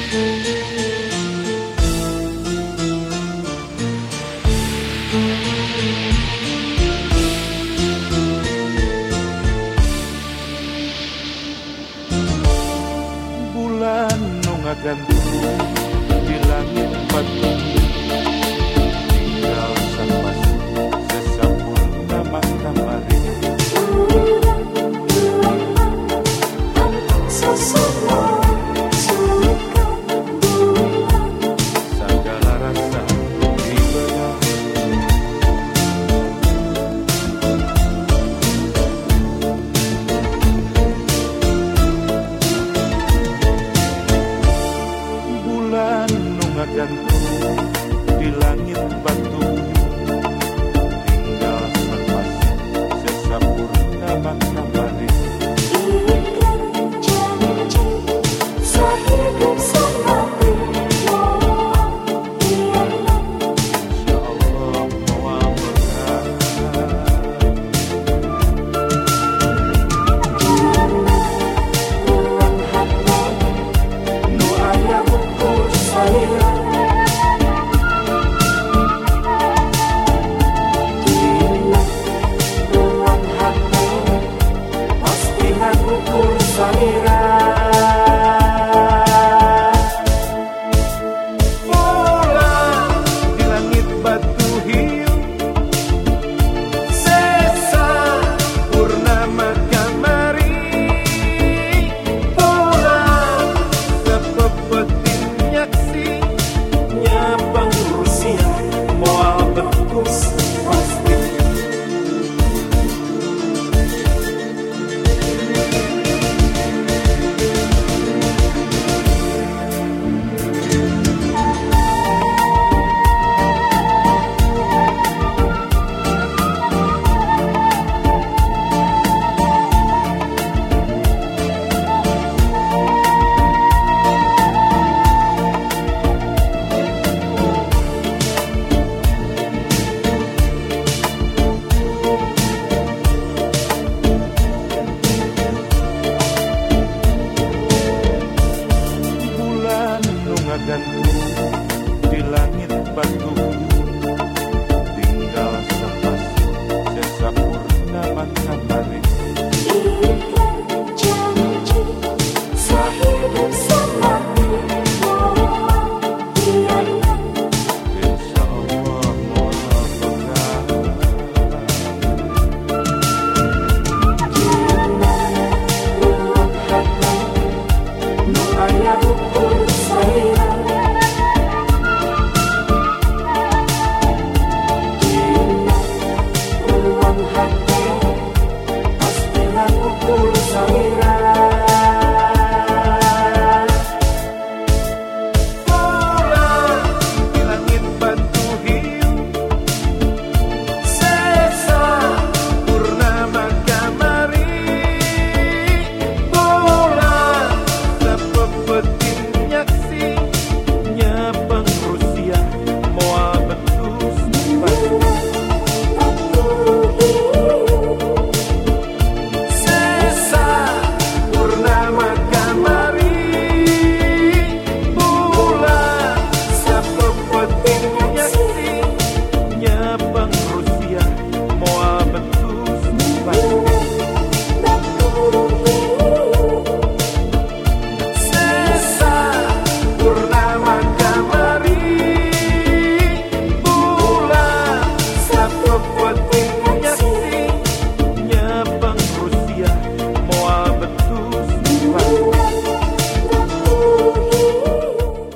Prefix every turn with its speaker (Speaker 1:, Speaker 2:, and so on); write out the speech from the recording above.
Speaker 1: Bulan no ngagantung di langit batu di langit batu. Tinggal.